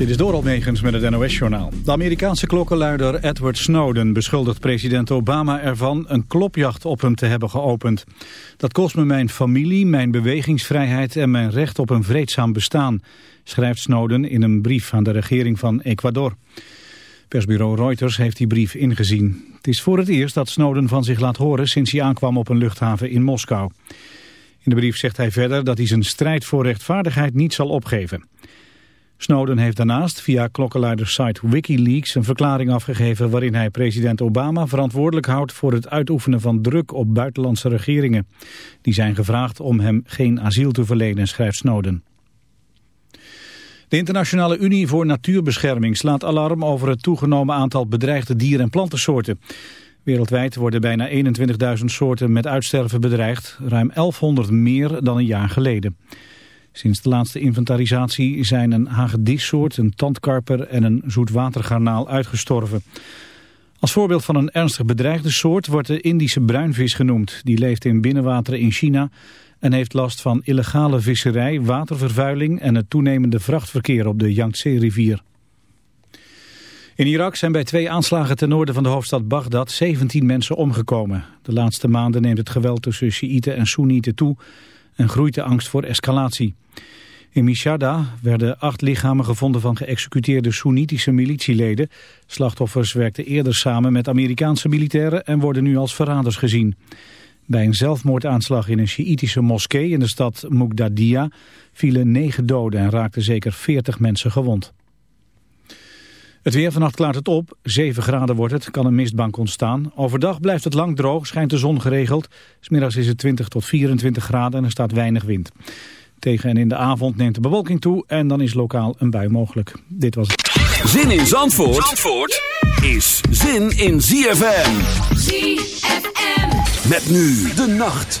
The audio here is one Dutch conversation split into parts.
Dit is door Almegens met het NOS-journaal. De Amerikaanse klokkenluider Edward Snowden beschuldigt president Obama ervan een klopjacht op hem te hebben geopend. Dat kost me mijn familie, mijn bewegingsvrijheid en mijn recht op een vreedzaam bestaan, schrijft Snowden in een brief aan de regering van Ecuador. Persbureau Reuters heeft die brief ingezien. Het is voor het eerst dat Snowden van zich laat horen sinds hij aankwam op een luchthaven in Moskou. In de brief zegt hij verder dat hij zijn strijd voor rechtvaardigheid niet zal opgeven. Snowden heeft daarnaast via klokkenluidersite Wikileaks een verklaring afgegeven waarin hij president Obama verantwoordelijk houdt voor het uitoefenen van druk op buitenlandse regeringen. Die zijn gevraagd om hem geen asiel te verlenen, schrijft Snowden. De Internationale Unie voor Natuurbescherming slaat alarm over het toegenomen aantal bedreigde dier- en plantensoorten. Wereldwijd worden bijna 21.000 soorten met uitsterven bedreigd, ruim 1100 meer dan een jaar geleden. Sinds de laatste inventarisatie zijn een hagedissoort, een tandkarper en een zoetwatergarnaal uitgestorven. Als voorbeeld van een ernstig bedreigde soort wordt de Indische bruinvis genoemd. Die leeft in binnenwateren in China en heeft last van illegale visserij, watervervuiling en het toenemende vrachtverkeer op de Yangtze-rivier. In Irak zijn bij twee aanslagen ten noorden van de hoofdstad Bagdad 17 mensen omgekomen. De laatste maanden neemt het geweld tussen Sjiïten en Soenieten toe en groeit de angst voor escalatie. In Mishada werden acht lichamen gevonden van geëxecuteerde Soenitische militieleden. Slachtoffers werkten eerder samen met Amerikaanse militairen en worden nu als verraders gezien. Bij een zelfmoordaanslag in een Sjiitische moskee in de stad Mugdadia vielen negen doden en raakten zeker veertig mensen gewond. Het weer vannacht klaart het op. 7 graden wordt het, kan een mistbank ontstaan. Overdag blijft het lang droog, schijnt de zon geregeld. Smiddags is het 20 tot 24 graden en er staat weinig wind. Tegen en in de avond neemt de bewolking toe en dan is lokaal een bui mogelijk. Dit was het. Zin in Zandvoort, Zandvoort is zin in ZFM. ZFM. Met nu de nacht.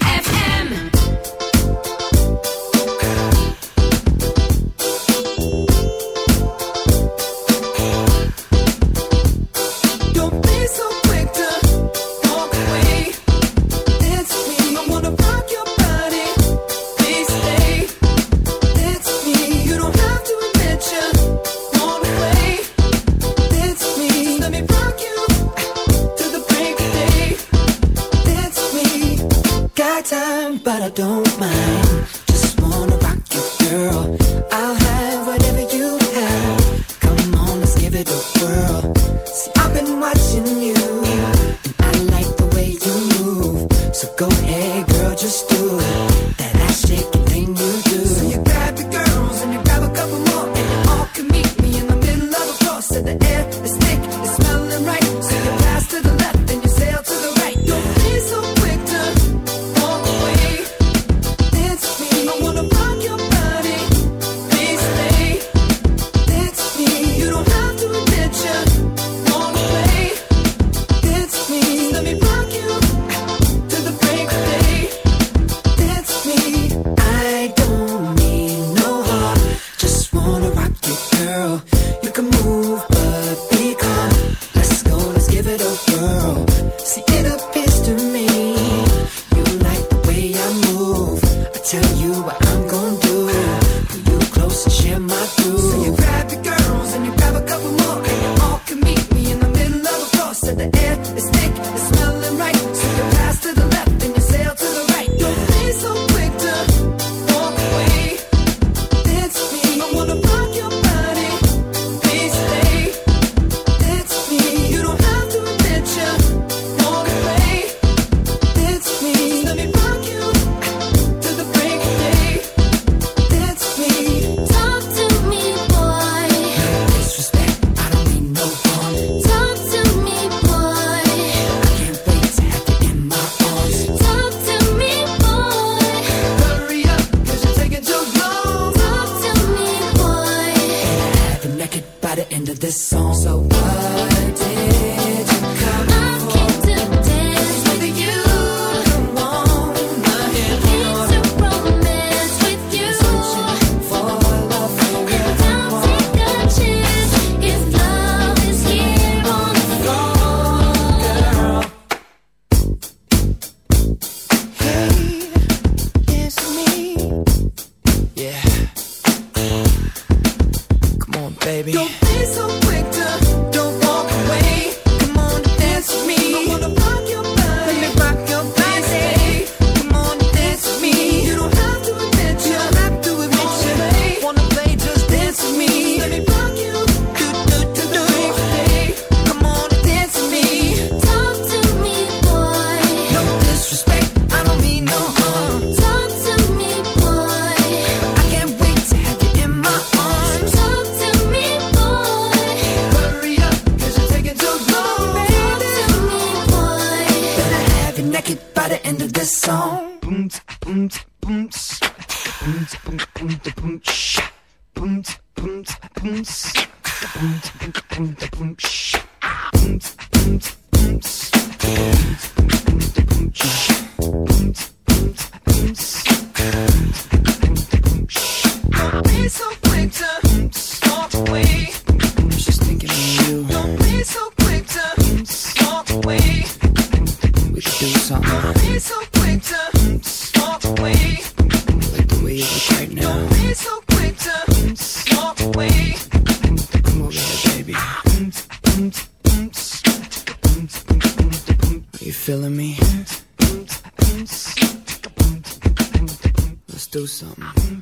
time, but I don't mind. this song You feeling me? Let's do something.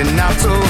and not so